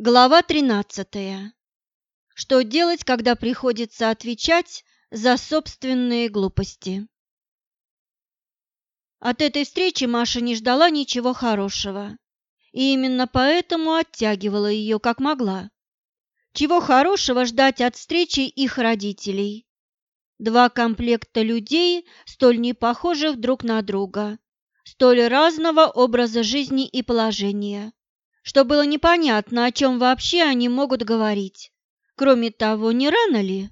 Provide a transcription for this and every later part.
Глава 13. Что делать, когда приходится отвечать за собственные глупости? От этой встречи Маша не ждала ничего хорошего, и именно поэтому оттягивала ее как могла. Чего хорошего ждать от встречи их родителей? Два комплекта людей, столь непохожих друг на друга, столь разного образа жизни и положения что было непонятно, о чем вообще они могут говорить. Кроме того, не рано ли?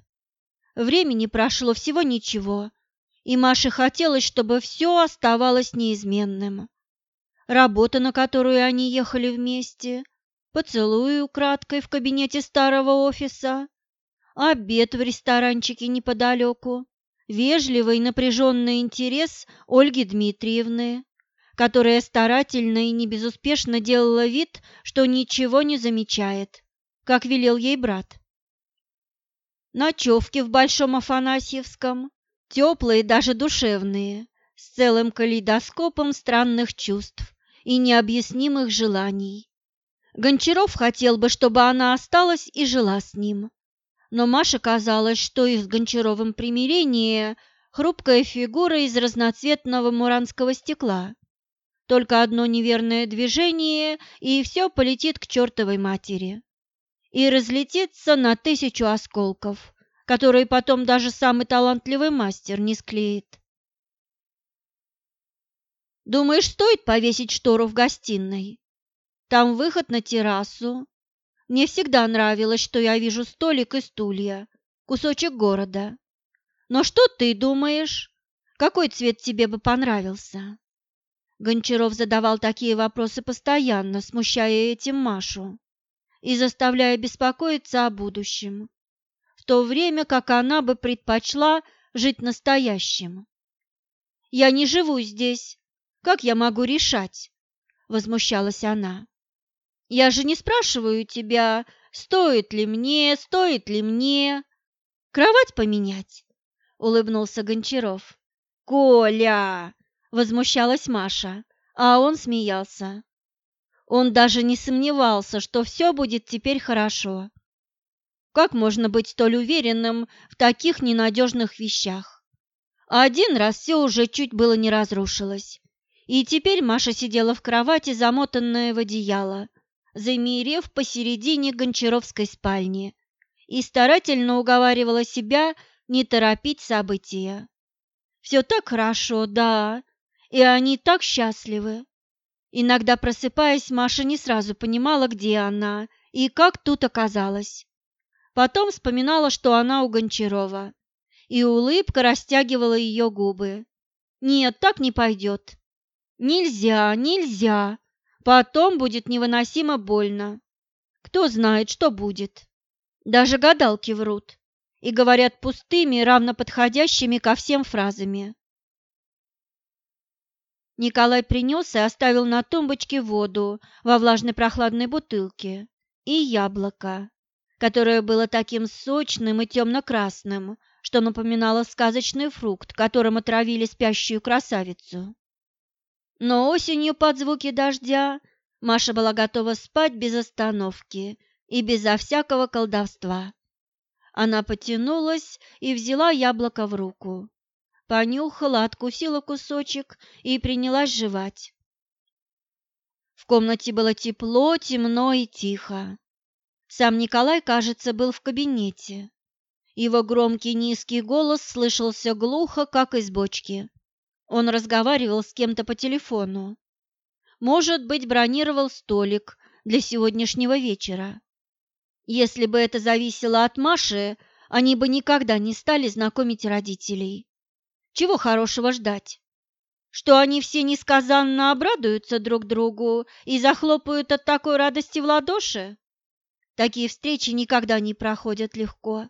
Времени прошло всего ничего, и Маше хотелось, чтобы все оставалось неизменным. Работа, на которую они ехали вместе, поцелуй украдкой в кабинете старого офиса, обед в ресторанчике неподалеку, вежливый напряженный интерес Ольги Дмитриевны, которая старательно и не безуспешно делала вид, что ничего не замечает, как велел ей брат. Ночевки в Большом Афанасьевском, теплые, даже душевные, с целым калейдоскопом странных чувств и необъяснимых желаний. Гончаров хотел бы, чтобы она осталась и жила с ним. Но Маше казалось, что их с Гончаровым примирение – хрупкая фигура из разноцветного муранского стекла, только одно неверное движение, и все полетит к чертовой матери. И разлетится на тысячу осколков, которые потом даже самый талантливый мастер не склеит. Думаешь, стоит повесить штору в гостиной? Там выход на террасу. Мне всегда нравилось, что я вижу столик и стулья, кусочек города. Но что ты думаешь? Какой цвет тебе бы понравился? Гончаров задавал такие вопросы постоянно, смущая этим Машу и заставляя беспокоиться о будущем, в то время как она бы предпочла жить настоящим. «Я не живу здесь. Как я могу решать?» – возмущалась она. «Я же не спрашиваю тебя, стоит ли мне, стоит ли мне кровать поменять?» – улыбнулся Гончаров. «Коля!» Возмущалась Маша, а он смеялся. Он даже не сомневался, что все будет теперь хорошо. Как можно быть столь уверенным в таких ненадежных вещах? Один раз все уже чуть было не разрушилось. И теперь Маша сидела в кровати, замотанная в одеяло, замерев посередине гончаровской спальни, и старательно уговаривала себя не торопить события. «Все так хорошо, да, и они так счастливы. Иногда просыпаясь, Маша не сразу понимала, где она и как тут оказалась. Потом вспоминала, что она у Гончарова, и улыбка растягивала ее губы. «Нет, так не пойдет. Нельзя, нельзя. Потом будет невыносимо больно. Кто знает, что будет. Даже гадалки врут и говорят пустыми, равно подходящими ко всем фразами. Николай принес и оставил на тумбочке воду во влажной прохладной бутылке и яблоко, которое было таким сочным и темно-красным, что напоминало сказочный фрукт, которым отравили спящую красавицу. Но осенью под звуки дождя Маша была готова спать без остановки и безо всякого колдовства. Она потянулась и взяла яблоко в руку понюхала, откусила кусочек и принялась жевать. В комнате было тепло, темно и тихо. Сам Николай, кажется, был в кабинете. Его громкий низкий голос слышался глухо, как из бочки. Он разговаривал с кем-то по телефону. Может быть, бронировал столик для сегодняшнего вечера. Если бы это зависело от Маши, они бы никогда не стали знакомить родителей. Чего хорошего ждать? Что они все несказанно обрадуются друг другу и захлопают от такой радости в ладоши? Такие встречи никогда не проходят легко.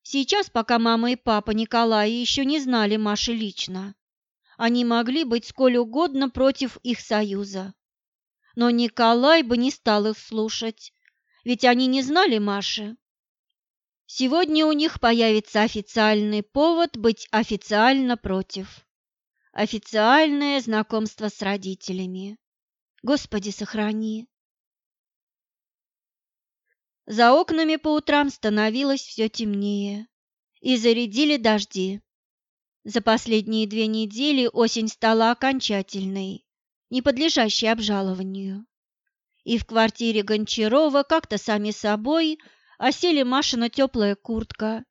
Сейчас, пока мама и папа Николая еще не знали Маши лично, они могли быть сколь угодно против их союза. Но Николай бы не стал их слушать, ведь они не знали Маши. Сегодня у них появится официальный повод быть официально против. Официальное знакомство с родителями. Господи, сохрани. За окнами по утрам становилось все темнее, и зарядили дожди. За последние две недели осень стала окончательной, не подлежащей обжалованию. И в квартире Гончарова как-то сами собой осели Машина теплая куртка,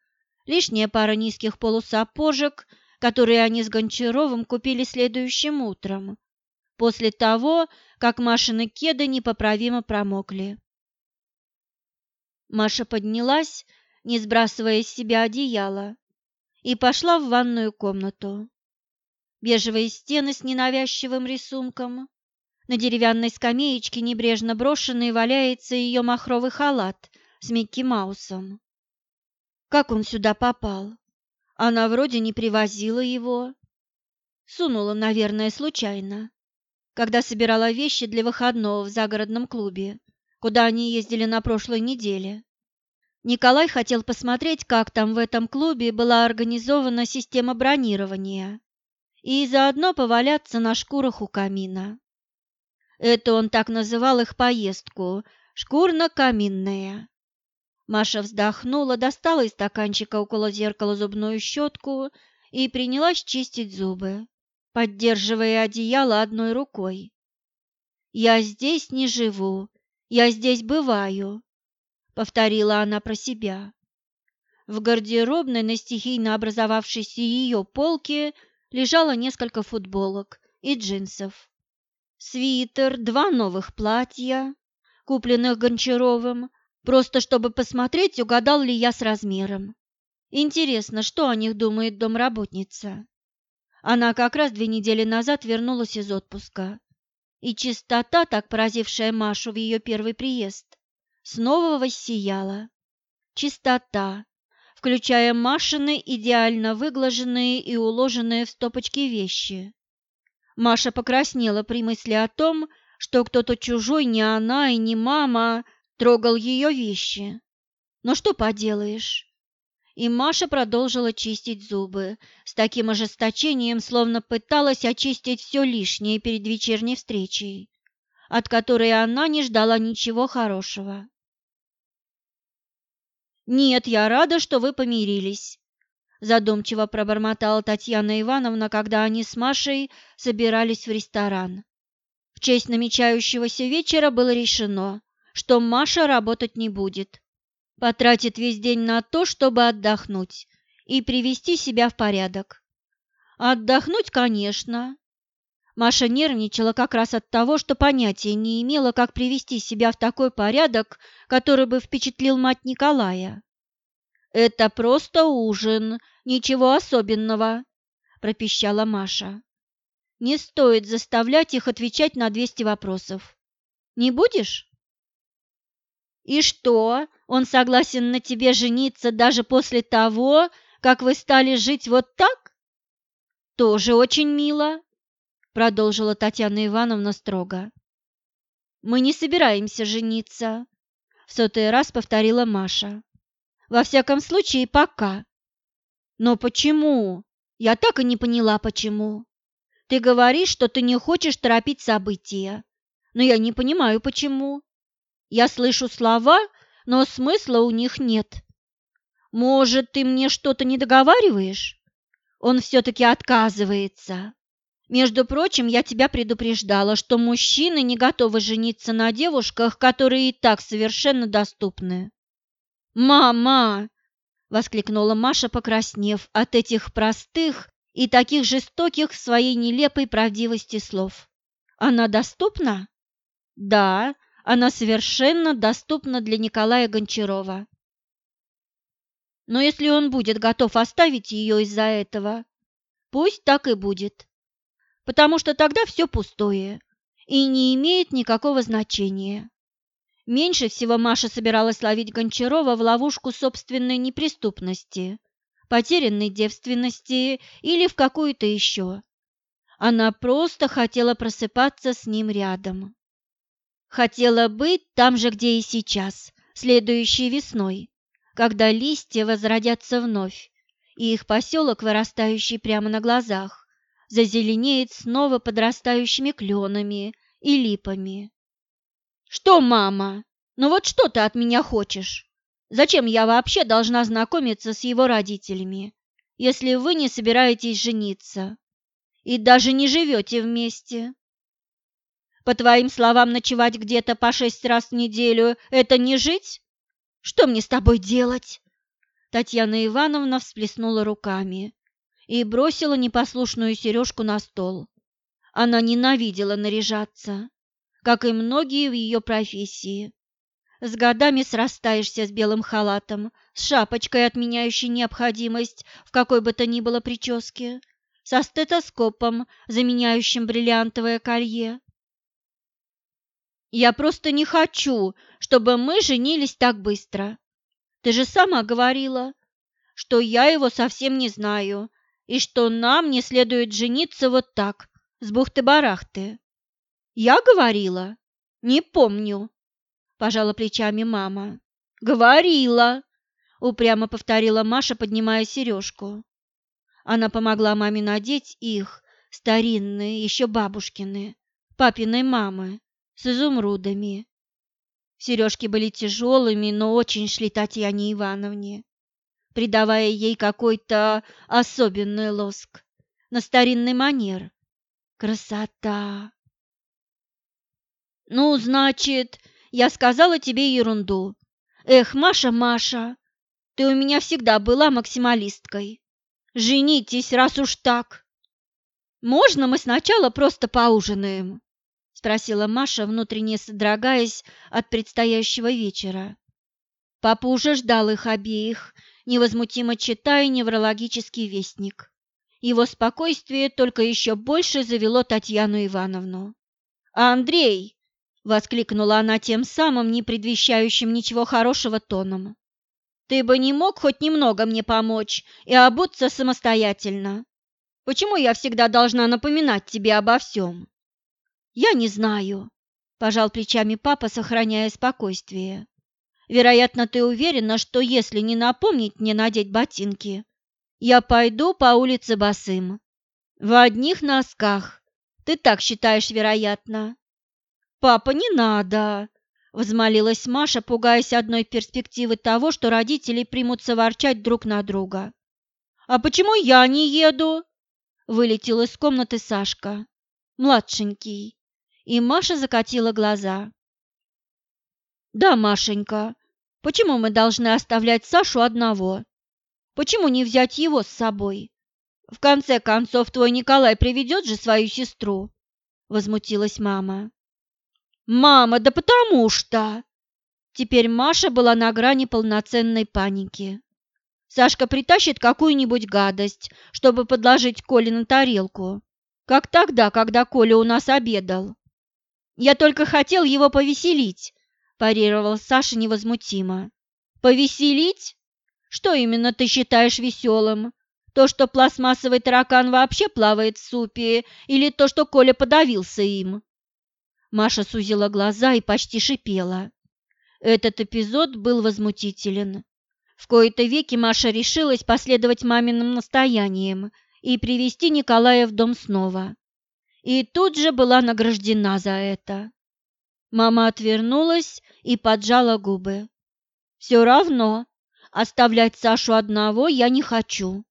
лишняя пара низких полусапожек, которые они с Гончаровым купили следующим утром, после того, как Машины кеды непоправимо промокли. Маша поднялась, не сбрасывая с себя одеяло, и пошла в ванную комнату. Бежевые стены с ненавязчивым рисунком. На деревянной скамеечке, небрежно брошенный, валяется ее махровый халат с Микки Маусом. Как он сюда попал? Она вроде не привозила его. Сунула, наверное, случайно, когда собирала вещи для выходного в загородном клубе, куда они ездили на прошлой неделе. Николай хотел посмотреть, как там в этом клубе была организована система бронирования, и заодно поваляться на шкурах у камина. Это он так называл их поездку «шкурно-каминная». Маша вздохнула, достала из стаканчика около зеркала зубную щетку и принялась чистить зубы, поддерживая одеяло одной рукой. «Я здесь не живу, я здесь бываю», повторила она про себя. В гардеробной на стихийно образовавшейся ее полке лежало несколько футболок и джинсов. Свитер, два новых платья, купленных Гончаровым, просто чтобы посмотреть, угадал ли я с размером. Интересно, что о них думает домработница? Она как раз две недели назад вернулась из отпуска, и чистота, так поразившая Машу в ее первый приезд, снова воссияла. Чистота, включая Машины идеально выглаженные и уложенные в стопочки вещи. Маша покраснела при мысли о том, что кто-то чужой, не она и не мама, трогал ее вещи. Но что поделаешь? И Маша продолжила чистить зубы с таким ожесточением, словно пыталась очистить все лишнее перед вечерней встречей, от которой она не ждала ничего хорошего. «Нет, я рада, что вы помирились», – задумчиво пробормотала Татьяна Ивановна, когда они с Машей собирались в ресторан. В честь намечающегося вечера было решено, что Маша работать не будет. Потратит весь день на то, чтобы отдохнуть и привести себя в порядок. Отдохнуть, конечно. Маша нервничала как раз от того, что понятия не имела, как привести себя в такой порядок, который бы впечатлил мать Николая. «Это просто ужин, ничего особенного», – пропищала Маша. «Не стоит заставлять их отвечать на 200 вопросов. Не будешь?» «И что, он согласен на тебе жениться даже после того, как вы стали жить вот так?» «Тоже очень мило», – продолжила Татьяна Ивановна строго. «Мы не собираемся жениться», – в сотый раз повторила Маша. Во всяком случае, пока. Но почему? Я так и не поняла, почему. Ты говоришь, что ты не хочешь торопить события, но я не понимаю, почему. Я слышу слова, но смысла у них нет. Может, ты мне что-то не договариваешь? Он все-таки отказывается. Между прочим, я тебя предупреждала, что мужчины не готовы жениться на девушках, которые и так совершенно доступны. «Мама!» – воскликнула Маша, покраснев от этих простых и таких жестоких в своей нелепой правдивости слов. «Она доступна?» «Да, она совершенно доступна для Николая Гончарова». «Но если он будет готов оставить ее из-за этого, пусть так и будет, потому что тогда все пустое и не имеет никакого значения. Меньше всего Маша собиралась ловить Гончарова в ловушку собственной неприступности, потерянной девственности или в какую-то еще. Она просто хотела просыпаться с ним рядом. Хотела быть там же, где и сейчас, следующей весной, когда листья возродятся вновь, и их поселок, вырастающий прямо на глазах, зазеленеет снова подрастающими кленами и липами. «Что, мама?» Но вот что ты от меня хочешь? Зачем я вообще должна знакомиться с его родителями, если вы не собираетесь жениться и даже не живете вместе? По твоим словам, ночевать где-то по шесть раз в неделю – это не жить? Что мне с тобой делать?» Татьяна Ивановна всплеснула руками и бросила непослушную сережку на стол. Она ненавидела наряжаться, как и многие в ее профессии. С годами срастаешься с белым халатом, с шапочкой, отменяющей необходимость в какой бы то ни было прическе, со стетоскопом, заменяющим бриллиантовое колье, я просто не хочу, чтобы мы женились так быстро. Ты же сама говорила, что я его совсем не знаю и что нам не следует жениться вот так, с бухты-барахты. Я говорила? Не помню, пожала плечами мама. Говорила, упрямо повторила Маша, поднимая сережку. Она помогла маме надеть их, старинные, еще бабушкины, папиной мамы с изумрудами. Сережки были тяжелыми, но очень шли Татьяне Ивановне, придавая ей какой-то особенный лоск на старинный манер. Красота! Ну, значит, я сказала тебе ерунду. Эх, Маша, Маша, ты у меня всегда была максималисткой. Женитесь, раз уж так. Можно мы сначала просто поужинаем? Спросила Маша, внутренне содрогаясь от предстоящего вечера. Папа уже ждал их обеих, невозмутимо читая неврологический вестник. Его спокойствие только еще больше завело Татьяну Ивановну. «А Андрей!» — воскликнула она тем самым, не предвещающим ничего хорошего тоном. «Ты бы не мог хоть немного мне помочь и обуться самостоятельно? Почему я всегда должна напоминать тебе обо всем?» «Я не знаю», – пожал плечами папа, сохраняя спокойствие. «Вероятно, ты уверена, что если не напомнить мне надеть ботинки, я пойду по улице босым. В одних носках. Ты так считаешь, вероятно?» «Папа, не надо!» – взмолилась Маша, пугаясь одной перспективы того, что родители примутся ворчать друг на друга. «А почему я не еду?» – вылетел из комнаты Сашка. «Младшенький, и Маша закатила глаза. «Да, Машенька, почему мы должны оставлять Сашу одного? Почему не взять его с собой? В конце концов, твой Николай приведет же свою сестру?» Возмутилась мама. «Мама, да потому что...» Теперь Маша была на грани полноценной паники. Сашка притащит какую-нибудь гадость, чтобы подложить Коле на тарелку, как тогда, когда Коля у нас обедал. Я только хотел его повеселить, парировал Саша невозмутимо. Повеселить? Что именно ты считаешь веселым? То, что пластмассовый таракан вообще плавает в супе, или то, что Коля подавился им? Маша сузила глаза и почти шипела. Этот эпизод был возмутителен. В кои-то веки Маша решилась последовать маминым настояниям и привести Николая в дом снова и тут же была награждена за это. Мама отвернулась и поджала губы. «Все равно оставлять Сашу одного я не хочу.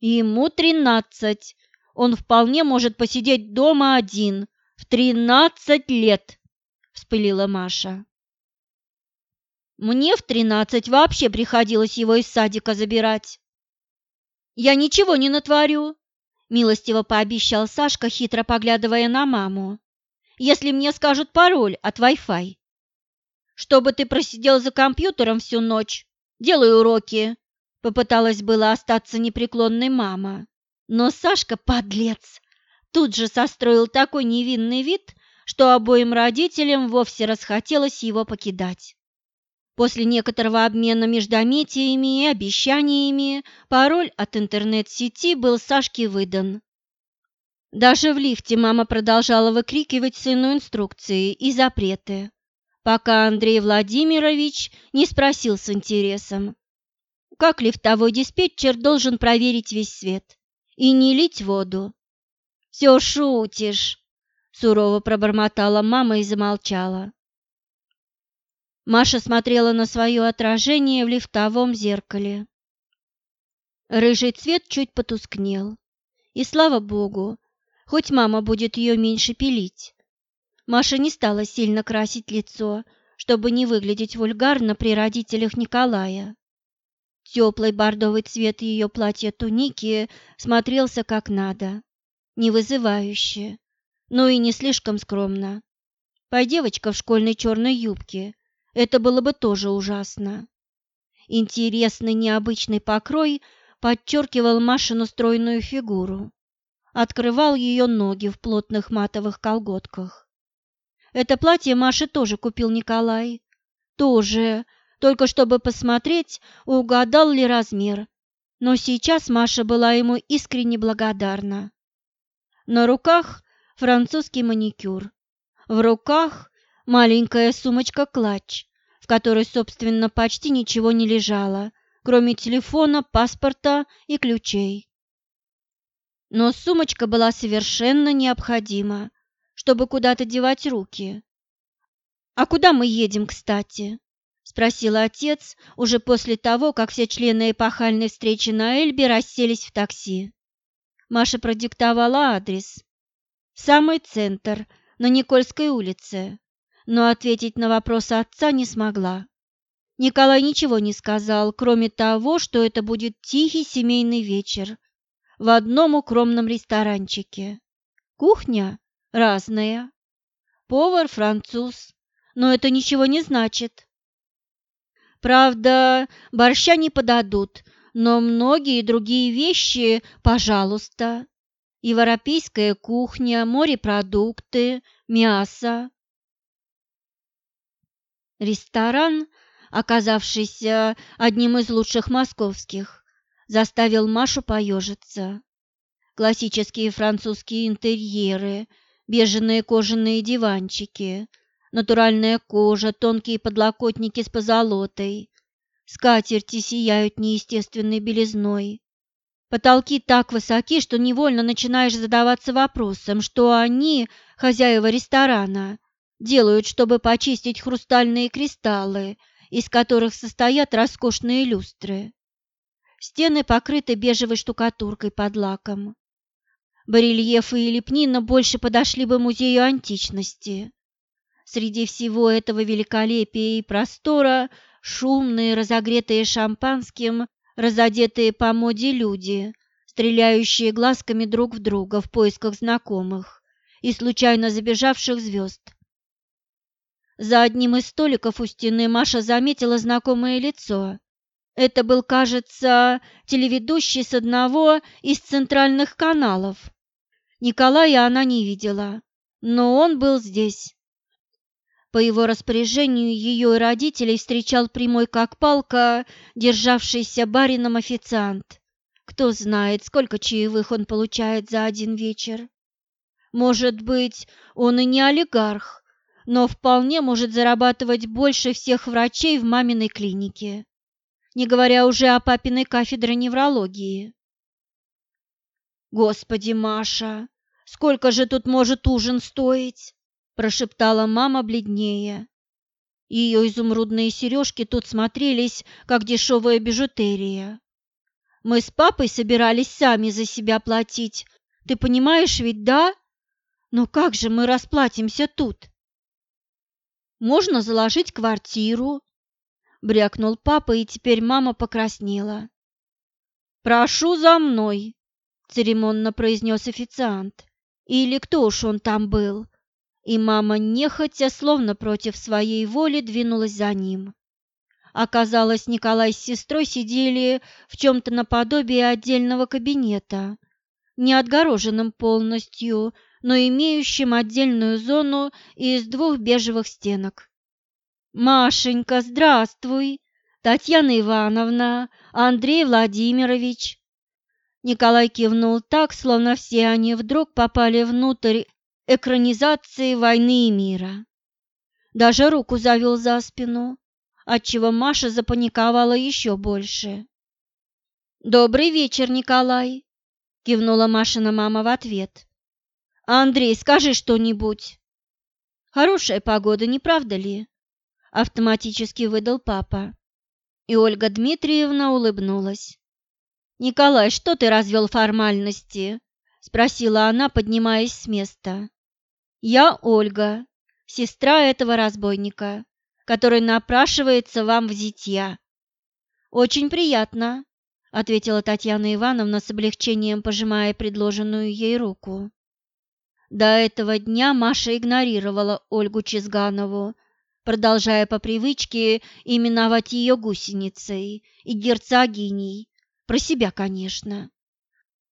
Ему тринадцать, он вполне может посидеть дома один в тринадцать лет», – вспылила Маша. «Мне в тринадцать вообще приходилось его из садика забирать. Я ничего не натворю, Милостиво пообещал Сашка, хитро поглядывая на маму. «Если мне скажут пароль от Wi-Fi». «Чтобы ты просидел за компьютером всю ночь, делай уроки», — попыталась была остаться непреклонной мама. Но Сашка, подлец, тут же состроил такой невинный вид, что обоим родителям вовсе расхотелось его покидать. После некоторого обмена междометиями и обещаниями пароль от интернет-сети был Сашке выдан. Даже в лифте мама продолжала выкрикивать сыну инструкции и запреты, пока Андрей Владимирович не спросил с интересом, как лифтовой диспетчер должен проверить весь свет и не лить воду. «Все шутишь!» – сурово пробормотала мама и замолчала. Маша смотрела на свое отражение в лифтовом зеркале. Рыжий цвет чуть потускнел. И слава богу, хоть мама будет ее меньше пилить. Маша не стала сильно красить лицо, чтобы не выглядеть вульгарно при родителях Николая. Теплый бордовый цвет ее платья-туники смотрелся как надо, не вызывающе, но и не слишком скромно. По девочка в школьной черной юбке, это было бы тоже ужасно. Интересный необычный покрой подчеркивал Машину стройную фигуру, открывал ее ноги в плотных матовых колготках. Это платье Маше тоже купил Николай. Тоже, только чтобы посмотреть, угадал ли размер. Но сейчас Маша была ему искренне благодарна. На руках французский маникюр, в руках маленькая сумочка-клатч, в которой, собственно, почти ничего не лежало, кроме телефона, паспорта и ключей. Но сумочка была совершенно необходима, чтобы куда-то девать руки. «А куда мы едем, кстати?» – спросил отец уже после того, как все члены эпохальной встречи на Эльбе расселись в такси. Маша продиктовала адрес. Самый центр, на Никольской улице, но ответить на вопрос отца не смогла. Николай ничего не сказал, кроме того, что это будет тихий семейный вечер в одном укромном ресторанчике. Кухня разная. Повар француз, но это ничего не значит. Правда, борща не подадут, но многие другие вещи, пожалуйста. Европейская кухня, морепродукты, мясо. Ресторан, оказавшийся одним из лучших московских, заставил Машу поежиться. Классические французские интерьеры – беженые кожаные диванчики, натуральная кожа, тонкие подлокотники с позолотой. Скатерти сияют неестественной белизной. Потолки так высоки, что невольно начинаешь задаваться вопросом, что они, хозяева ресторана, делают, чтобы почистить хрустальные кристаллы, из которых состоят роскошные люстры. Стены покрыты бежевой штукатуркой под лаком. Барельефы и лепнина больше подошли бы музею античности. Среди всего этого великолепия и простора шумные, разогретые шампанским, разодетые по моде люди, стреляющие глазками друг в друга в поисках знакомых и случайно забежавших звезд. За одним из столиков у стены Маша заметила знакомое лицо. Это был, кажется, телеведущий с одного из центральных каналов. Николая она не видела, но он был здесь. По его распоряжению ее родителей встречал прямой как палка, державшийся барином официант. Кто знает, сколько чаевых он получает за один вечер. Может быть, он и не олигарх, но вполне может зарабатывать больше всех врачей в маминой клинике, не говоря уже о папиной кафедре неврологии. Господи, Маша, Сколько же тут может ужин стоить?» – прошептала мама бледнее. Ее изумрудные сережки тут смотрелись, как дешевая бижутерия. «Мы с папой собирались сами за себя платить. Ты понимаешь ведь, да? Но как же мы расплатимся тут?» «Можно заложить квартиру», – брякнул папа, и теперь мама покраснела. «Прошу за мной», – церемонно произнес официант. Или кто уж он там был? И мама, нехотя, словно против своей воли, двинулась за ним. Оказалось, Николай с сестрой сидели в чем-то наподобие отдельного кабинета, не отгороженным полностью, но имеющим отдельную зону из двух бежевых стенок. «Машенька, здравствуй! Татьяна Ивановна, Андрей Владимирович!» Николай кивнул так, словно все они вдруг попали внутрь экранизации «Войны и мира». Даже руку завел за спину, отчего Маша запаниковала еще больше. «Добрый вечер, Николай!» – кивнула Машина мама в ответ. «Андрей, скажи что-нибудь!» «Хорошая погода, не правда ли?» автоматически выдал папа. И Ольга Дмитриевна улыбнулась. «Николай, что ты развел формальности?» – спросила она, поднимаясь с места. «Я Ольга, сестра этого разбойника, который напрашивается вам в зятья». «Очень приятно», – ответила Татьяна Ивановна с облегчением, пожимая предложенную ей руку. До этого дня Маша игнорировала Ольгу Чизганову, продолжая по привычке именовать ее гусеницей и герцогиней, про себя, конечно.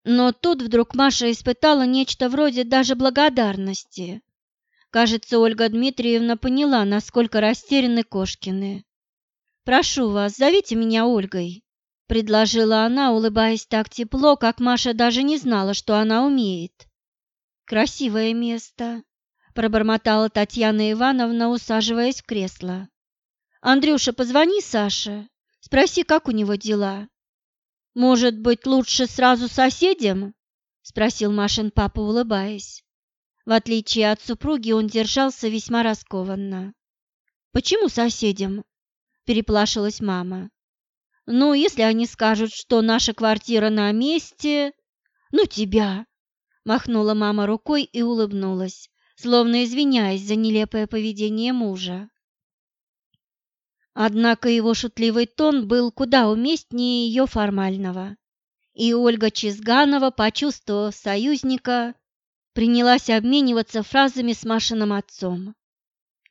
Но тут вдруг Маша испытала нечто вроде даже благодарности. Кажется, Ольга Дмитриевна поняла, насколько растеряны Кошкины. «Прошу вас, зовите меня Ольгой», — предложила она, улыбаясь так тепло, как Маша даже не знала, что она умеет. «Красивое место», пробормотала Татьяна Ивановна, усаживаясь в кресло. Андрюша, позвони Саше, спроси, как у него дела. Может быть, лучше сразу соседям? спросил Машин папа, улыбаясь. В отличие от супруги, он держался весьма раскованно. Почему соседям? переплашилась мама. Ну, если они скажут, что наша квартира на месте, ну тебя, махнула мама рукой и улыбнулась словно извиняясь за нелепое поведение мужа. Однако его шутливый тон был куда уместнее ее формального, и Ольга Чизганова, почувствовав союзника, принялась обмениваться фразами с Машиным отцом.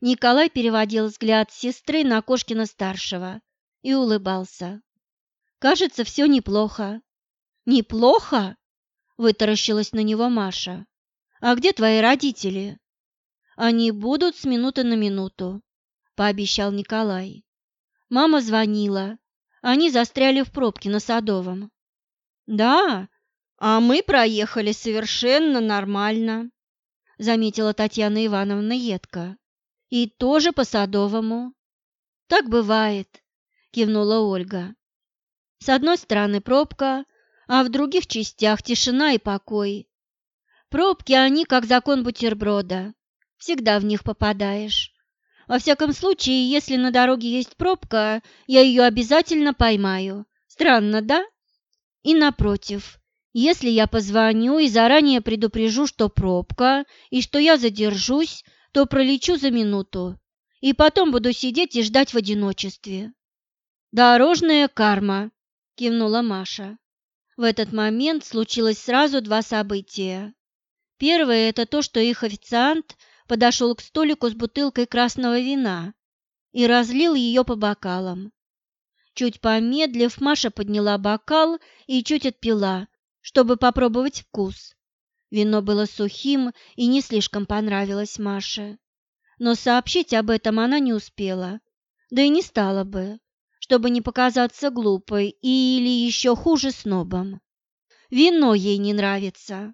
Николай переводил взгляд сестры на Кошкина-старшего и улыбался. «Кажется, все неплохо». «Неплохо?» – вытаращилась на него Маша. «А где твои родители?» Они будут с минуты на минуту, пообещал Николай. Мама звонила. Они застряли в пробке на Садовом. Да, а мы проехали совершенно нормально, заметила Татьяна Ивановна едко. И тоже по Садовому. Так бывает, кивнула Ольга. С одной стороны пробка, а в других частях тишина и покой. Пробки они как закон бутерброда всегда в них попадаешь. Во всяком случае, если на дороге есть пробка, я ее обязательно поймаю. Странно, да? И напротив, если я позвоню и заранее предупрежу, что пробка и что я задержусь, то пролечу за минуту и потом буду сидеть и ждать в одиночестве. Дорожная карма, кивнула Маша. В этот момент случилось сразу два события. Первое – это то, что их официант – подошел к столику с бутылкой красного вина и разлил ее по бокалам. Чуть помедлив, Маша подняла бокал и чуть отпила, чтобы попробовать вкус. Вино было сухим и не слишком понравилось Маше. Но сообщить об этом она не успела, да и не стала бы, чтобы не показаться глупой или еще хуже снобом. Вино ей не нравится,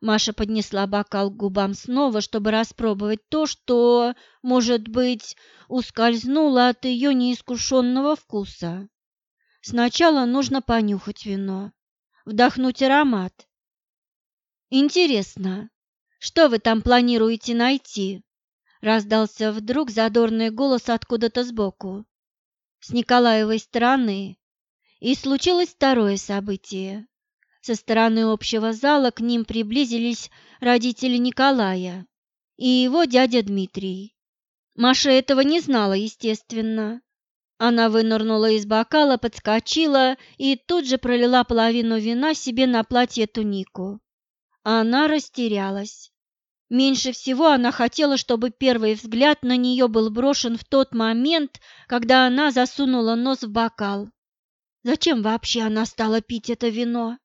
Маша поднесла бокал к губам снова, чтобы распробовать то, что, может быть, ускользнуло от ее неискушенного вкуса. Сначала нужно понюхать вино, вдохнуть аромат. «Интересно, что вы там планируете найти?» Раздался вдруг задорный голос откуда-то сбоку. С Николаевой стороны. И случилось второе событие. Со стороны общего зала к ним приблизились родители Николая и его дядя Дмитрий. Маша этого не знала, естественно. Она вынырнула из бокала, подскочила и тут же пролила половину вина себе на платье-тунику. Она растерялась. Меньше всего она хотела, чтобы первый взгляд на нее был брошен в тот момент, когда она засунула нос в бокал. Зачем вообще она стала пить это вино?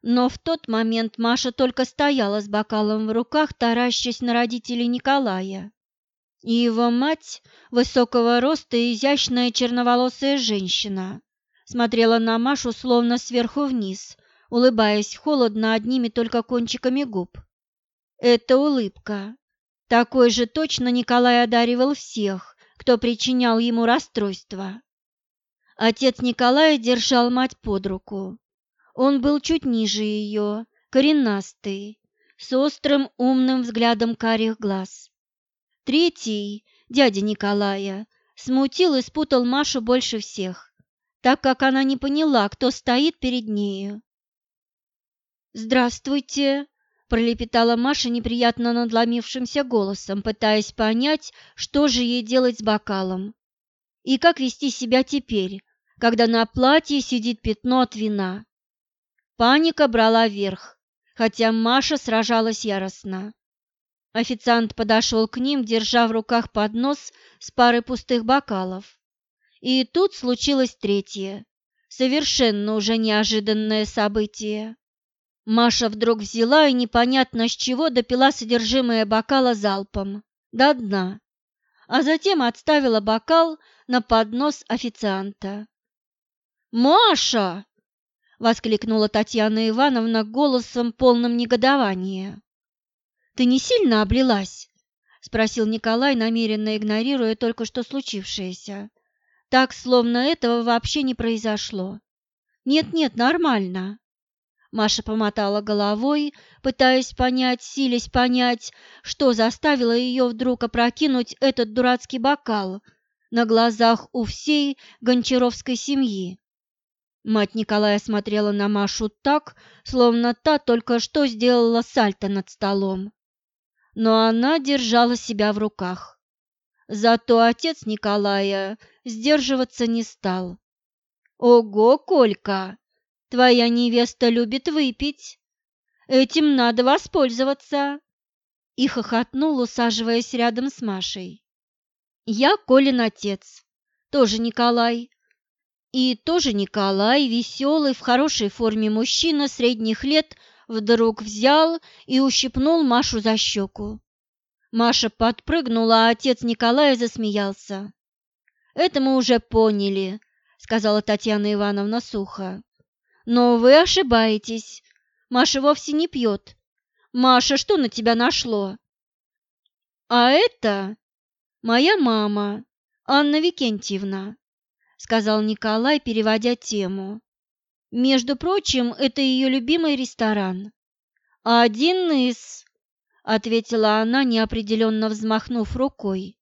Но в тот момент Маша только стояла с бокалом в руках, таращась на родителей Николая. И его мать, высокого роста и изящная черноволосая женщина, смотрела на Машу словно сверху вниз, улыбаясь холодно одними только кончиками губ. Это улыбка. Такой же точно Николай одаривал всех, кто причинял ему расстройство. Отец Николая держал мать под руку, он был чуть ниже ее, коренастый, с острым умным взглядом карих глаз. Третий, дядя Николая, смутил и спутал Машу больше всех, так как она не поняла, кто стоит перед нею. «Здравствуйте!» – пролепетала Маша неприятно надломившимся голосом, пытаясь понять, что же ей делать с бокалом. И как вести себя теперь, когда на платье сидит пятно от вина. Паника брала верх, хотя Маша сражалась яростно. Официант подошел к ним, держа в руках поднос с парой пустых бокалов. И тут случилось третье, совершенно уже неожиданное событие. Маша вдруг взяла и непонятно с чего допила содержимое бокала залпом, до дна, а затем отставила бокал на поднос официанта. «Маша!» — воскликнула Татьяна Ивановна голосом полным негодования. «Ты не сильно облилась?» — спросил Николай, намеренно игнорируя только что случившееся. Так, словно этого вообще не произошло. «Нет-нет, нормально». Маша помотала головой, пытаясь понять, силясь понять, что заставило ее вдруг опрокинуть этот дурацкий бокал на глазах у всей гончаровской семьи. Мать Николая смотрела на Машу так, словно та только что сделала сальто над столом но она держала себя в руках. Зато отец Николая сдерживаться не стал. «Ого, Колька, твоя невеста любит выпить. Этим надо воспользоваться!» И хохотнул, усаживаясь рядом с Машей. «Я Колин отец, тоже Николай. И тоже Николай, веселый, в хорошей форме мужчина средних лет, вдруг взял и ущипнул Машу за щеку. Маша подпрыгнула, а отец Николая засмеялся. «Это мы уже поняли», — сказала Татьяна Ивановна сухо. «Но вы ошибаетесь. Маша вовсе не пьет. Маша, что на тебя нашло?» «А это моя мама, Анна Викентьевна», — сказал Николай, переводя тему. Между прочим, это ее любимый ресторан. Один из, ответила она, неопределенно взмахнув рукой.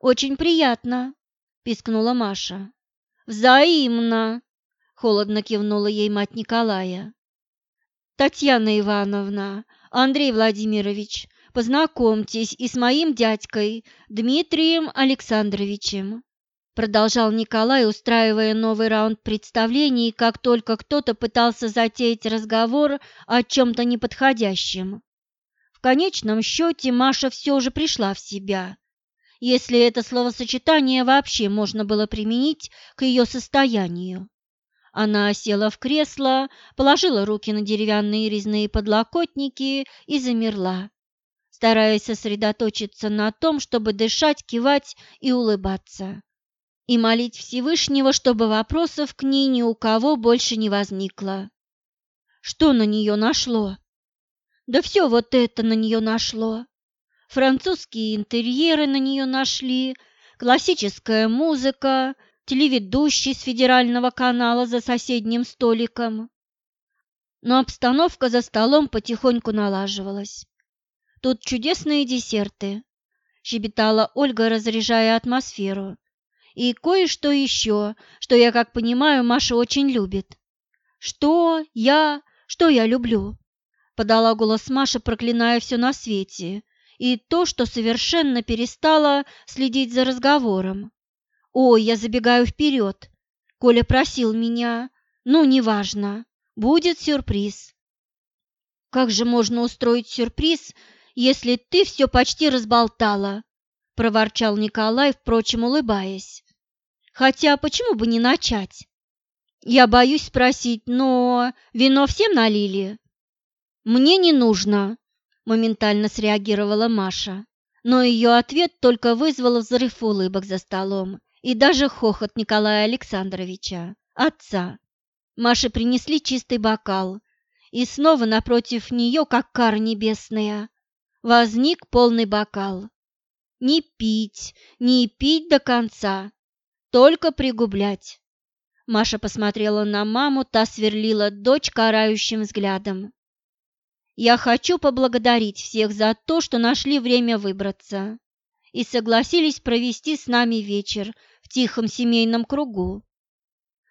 Очень приятно, пискнула Маша. Взаимно, холодно кивнула ей мать Николая. Татьяна Ивановна, Андрей Владимирович, познакомьтесь и с моим дядькой Дмитрием Александровичем продолжал Николай, устраивая новый раунд представлений, как только кто-то пытался затеять разговор о чем-то неподходящем. В конечном счете Маша все же пришла в себя, если это словосочетание вообще можно было применить к ее состоянию. Она села в кресло, положила руки на деревянные резные подлокотники и замерла, стараясь сосредоточиться на том, чтобы дышать, кивать и улыбаться и молить Всевышнего, чтобы вопросов к ней ни у кого больше не возникло. Что на нее нашло? Да все вот это на нее нашло. Французские интерьеры на нее нашли, классическая музыка, телеведущий с федерального канала за соседним столиком. Но обстановка за столом потихоньку налаживалась. Тут чудесные десерты, щебетала Ольга, разряжая атмосферу и кое-что еще, что я, как понимаю, Маша очень любит. Что я, что я люблю? Подала голос Маша, проклиная все на свете, и то, что совершенно перестала следить за разговором. Ой, я забегаю вперед. Коля просил меня. Ну, неважно. Будет сюрприз. Как же можно устроить сюрприз, если ты все почти разболтала? проворчал Николай, впрочем, улыбаясь. Хотя почему бы не начать? Я боюсь спросить, но вино всем налили? Мне не нужно, моментально среагировала Маша. Но ее ответ только вызвал взрыв улыбок за столом и даже хохот Николая Александровича, отца. Маше принесли чистый бокал, и снова напротив нее, как кар небесная, возник полный бокал. Не пить, не пить до конца, только пригублять. Маша посмотрела на маму, та сверлила дочь карающим взглядом. Я хочу поблагодарить всех за то, что нашли время выбраться и согласились провести с нами вечер в тихом семейном кругу.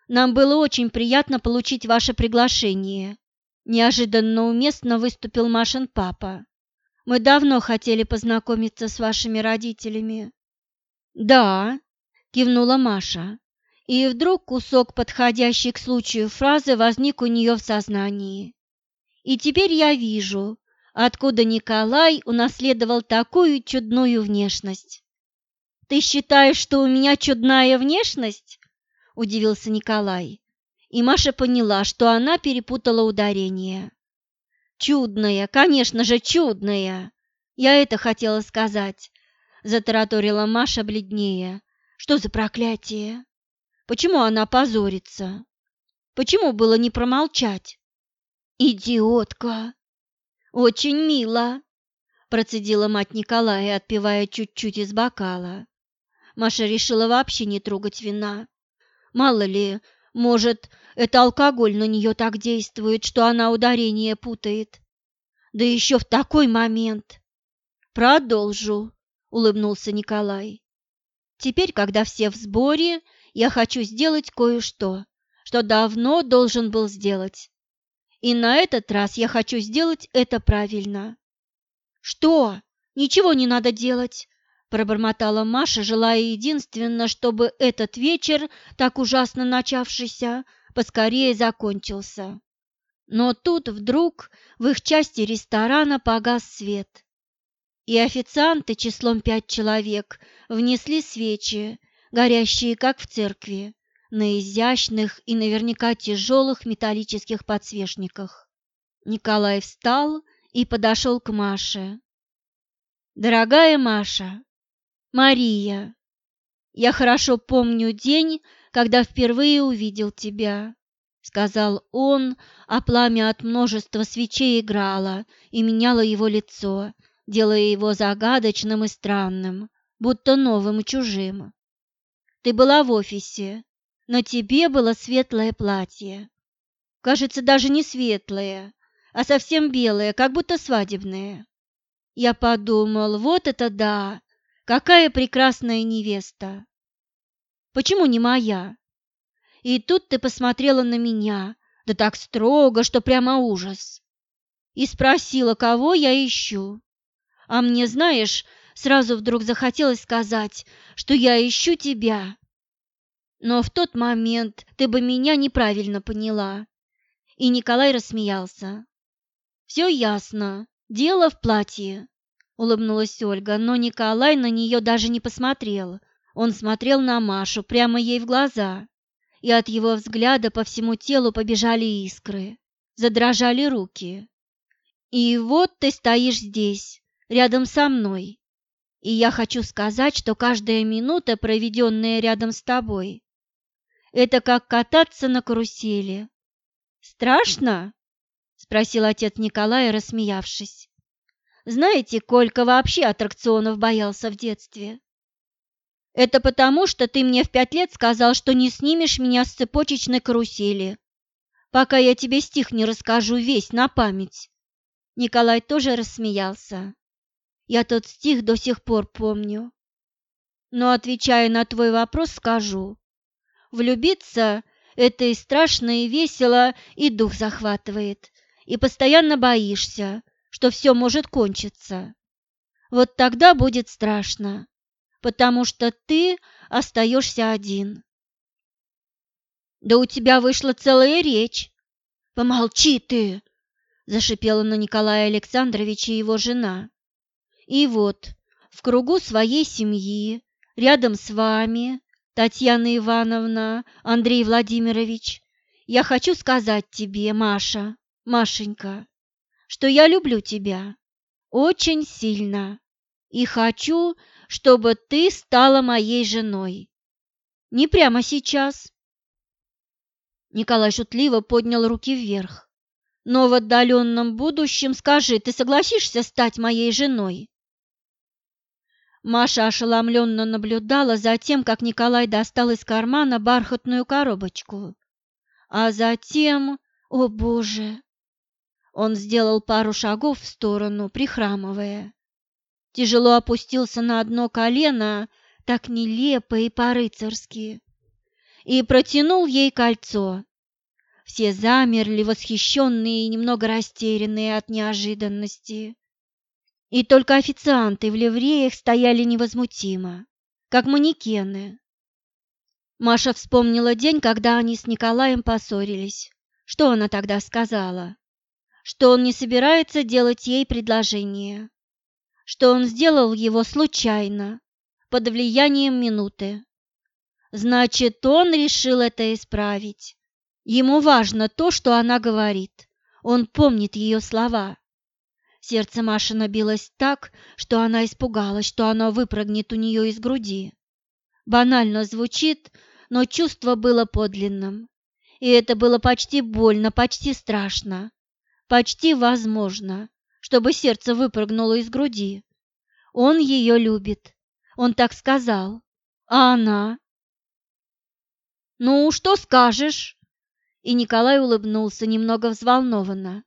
Нам было очень приятно получить ваше приглашение. Неожиданно уместно выступил Машин папа. Мы давно хотели познакомиться с вашими родителями. Да, кивнула Маша. И вдруг кусок, подходящий к случаю фразы, возник у нее в сознании. И теперь я вижу, откуда Николай унаследовал такую чудную внешность. «Ты считаешь, что у меня чудная внешность?» – удивился Николай. И Маша поняла, что она перепутала ударение. «Чудная, конечно же, чудная! Я это хотела сказать», – затараторила Маша бледнее. «Что за проклятие? Почему она позорится? Почему было не промолчать?» «Идиотка!» «Очень мило!» – процедила мать Николая, отпивая чуть-чуть из бокала. Маша решила вообще не трогать вина. Мало ли, может, это алкоголь на нее так действует, что она ударение путает. Да еще в такой момент. «Продолжу», – улыбнулся Николай. «Теперь, когда все в сборе, я хочу сделать кое-что, что давно должен был сделать. И на этот раз я хочу сделать это правильно. Что? Ничего не надо делать, пробормотала Маша, желая единственно, чтобы этот вечер, так ужасно начавшийся, поскорее закончился. Но тут вдруг в их части ресторана погас свет, и официанты числом пять человек внесли свечи, горящие, как в церкви на изящных и наверняка тяжелых металлических подсвечниках. Николай встал и подошел к Маше. «Дорогая Маша, Мария, я хорошо помню день, когда впервые увидел тебя», — сказал он, а пламя от множества свечей играло и меняло его лицо, делая его загадочным и странным, будто новым и чужим. «Ты была в офисе, на тебе было светлое платье. Кажется, даже не светлое, а совсем белое, как будто свадебное. Я подумал, вот это да, какая прекрасная невеста. Почему не моя? И тут ты посмотрела на меня, да так строго, что прямо ужас. И спросила, кого я ищу. А мне, знаешь, сразу вдруг захотелось сказать, что я ищу тебя. Но в тот момент ты бы меня неправильно поняла. И Николай рассмеялся. Все ясно. Дело в платье. Улыбнулась Ольга, но Николай на нее даже не посмотрел. Он смотрел на Машу прямо ей в глаза. И от его взгляда по всему телу побежали искры. Задрожали руки. И вот ты стоишь здесь, рядом со мной. И я хочу сказать, что каждая минута, проведенная рядом с тобой, это как кататься на карусели. Страшно? спросил отец Николая, рассмеявшись. Знаете, Колька вообще аттракционов боялся в детстве. Это потому, что ты мне в пять лет сказал, что не снимешь меня с цепочечной карусели, пока я тебе стих не расскажу весь на память. Николай тоже рассмеялся. Я тот стих до сих пор помню. Но, отвечая на твой вопрос, скажу, Влюбиться – это и страшно, и весело, и дух захватывает, и постоянно боишься, что все может кончиться. Вот тогда будет страшно, потому что ты остаешься один. Да у тебя вышла целая речь. Помолчи ты, зашипела на Николая Александровича его жена. И вот, в кругу своей семьи, рядом с вами, Татьяна Ивановна, Андрей Владимирович, я хочу сказать тебе, Маша, Машенька, что я люблю тебя очень сильно и хочу, чтобы ты стала моей женой. Не прямо сейчас. Николай шутливо поднял руки вверх. Но в отдаленном будущем скажи, ты согласишься стать моей женой? Маша ошеломленно наблюдала за тем, как Николай достал из кармана бархатную коробочку. А затем, о боже, Он сделал пару шагов в сторону, прихрамывая. Тяжело опустился на одно колено, так нелепо и по-рыцарски, и протянул ей кольцо. Все замерли, восхищенные и немного растерянные от неожиданности. И только официанты в ливреях стояли невозмутимо, как манекены. Маша вспомнила день, когда они с Николаем поссорились. Что она тогда сказала? Что он не собирается делать ей предложение. Что он сделал его случайно, под влиянием минуты. Значит, он решил это исправить. Ему важно то, что она говорит. Он помнит ее слова. Сердце Маши набилось так, что она испугалась, что оно выпрыгнет у нее из груди. Банально звучит, но чувство было подлинным. И это было почти больно, почти страшно, почти возможно, чтобы сердце выпрыгнуло из груди. Он ее любит, он так сказал. А она? «Ну, что скажешь?» И Николай улыбнулся немного взволнованно,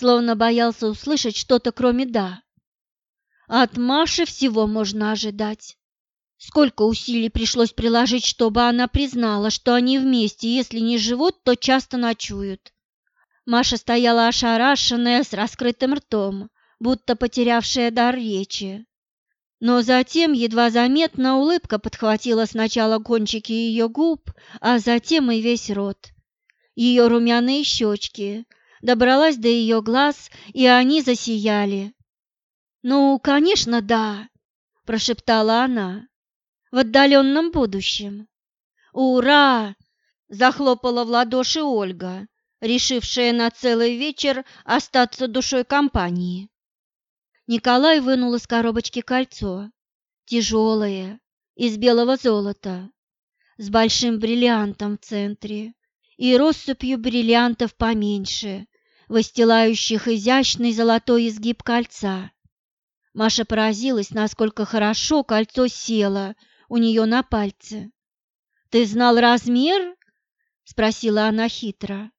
словно боялся услышать что-то кроме «да». От Маши всего можно ожидать. Сколько усилий пришлось приложить, чтобы она признала, что они вместе, если не живут, то часто ночуют. Маша стояла ошарашенная, с раскрытым ртом, будто потерявшая дар речи. Но затем едва заметно улыбка подхватила сначала кончики ее губ, а затем и весь рот. Ее румяные щечки, добралась до ее глаз, и они засияли. «Ну, конечно, да», – прошептала она в отдаленном будущем. «Ура!» – захлопала в ладоши Ольга, решившая на целый вечер остаться душой компании. Николай вынул из коробочки кольцо, тяжелое, из белого золота, с большим бриллиантом в центре и россыпью бриллиантов поменьше, выстилающих изящный золотой изгиб кольца. Маша поразилась, насколько хорошо кольцо село у нее на пальце. «Ты знал размер?» — спросила она хитро.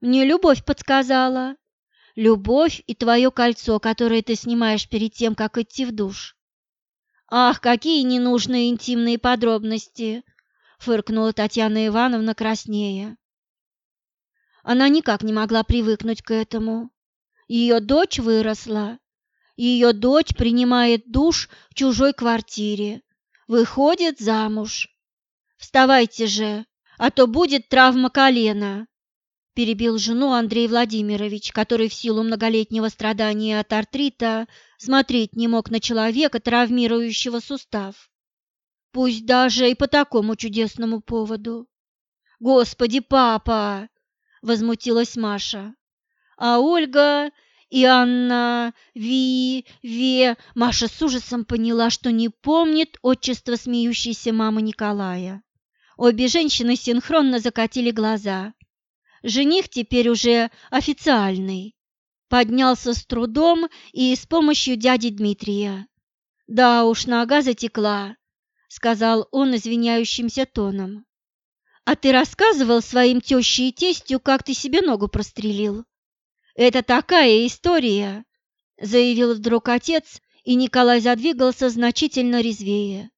«Мне любовь подсказала. Любовь и твое кольцо, которое ты снимаешь перед тем, как идти в душ». «Ах, какие ненужные интимные подробности!» — фыркнула Татьяна Ивановна краснее. Она никак не могла привыкнуть к этому. Ее дочь выросла. Ее дочь принимает душ в чужой квартире, выходит замуж. Вставайте же, а то будет травма колена, перебил жену Андрей Владимирович, который в силу многолетнего страдания от артрита смотреть не мог на человека, травмирующего сустав. Пусть даже и по такому чудесному поводу. Господи, папа, возмутилась Маша. А Ольга и Анна, Ви, Ве... Маша с ужасом поняла, что не помнит отчество смеющейся мамы Николая. Обе женщины синхронно закатили глаза. Жених теперь уже официальный. Поднялся с трудом и с помощью дяди Дмитрия. «Да уж, нога затекла», — сказал он извиняющимся тоном. «А ты рассказывал своим теще и тестю, как ты себе ногу прострелил?» Это такая история, заявил вдруг отец, и Николай задвигался значительно резвее.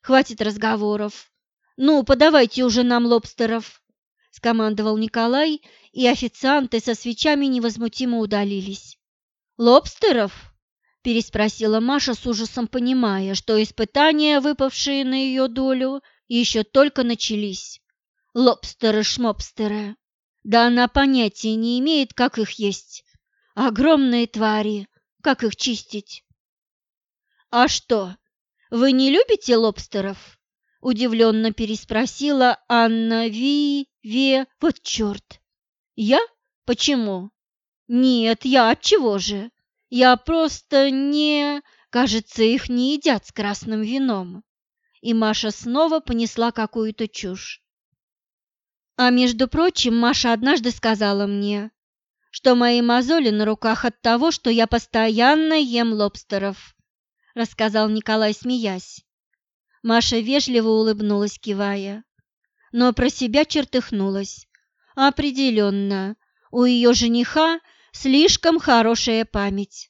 Хватит разговоров. Ну, подавайте уже нам лобстеров, скомандовал Николай, и официанты со свечами невозмутимо удалились. Лобстеров? переспросила Маша с ужасом, понимая, что испытания, выпавшие на ее долю, еще только начались. Лобстеры-шмобстеры. Да она понятия не имеет, как их есть. Огромные твари, как их чистить. А что, вы не любите лобстеров? Удивленно переспросила Анна Ви, Ве, вот черт. Я? Почему? Нет, я от чего же? Я просто не... Кажется, их не едят с красным вином. И Маша снова понесла какую-то чушь. А между прочим, Маша однажды сказала мне, что мои мозоли на руках от того, что я постоянно ем лобстеров, рассказал Николай, смеясь. Маша вежливо улыбнулась, кивая, но про себя чертыхнулась. Определенно, у ее жениха слишком хорошая память.